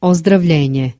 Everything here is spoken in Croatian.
Ozdravljenje.